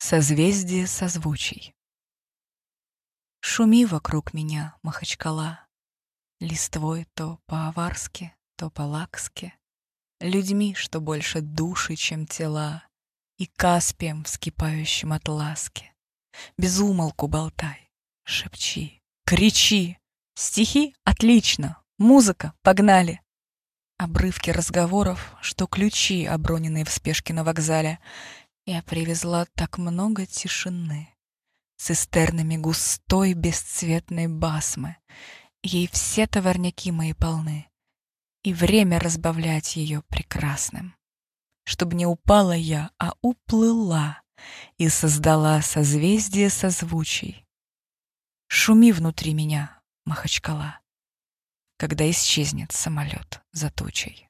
Созвездие созвучий. Шуми вокруг меня, Махачкала, Листвой то по-аварски, то по-лакски, Людьми, что больше души, чем тела, И Каспием, вскипающим от ласки. Без умолку болтай, шепчи, кричи. Стихи — отлично, музыка — погнали. Обрывки разговоров, что ключи, оброненные в спешке на вокзале, я привезла так много тишины, Цистернами густой бесцветной басмы. Ей все товарняки мои полны, И время разбавлять ее прекрасным. Чтоб не упала я, а уплыла И создала созвездие созвучий. Шуми внутри меня, Махачкала, Когда исчезнет самолет за тучей.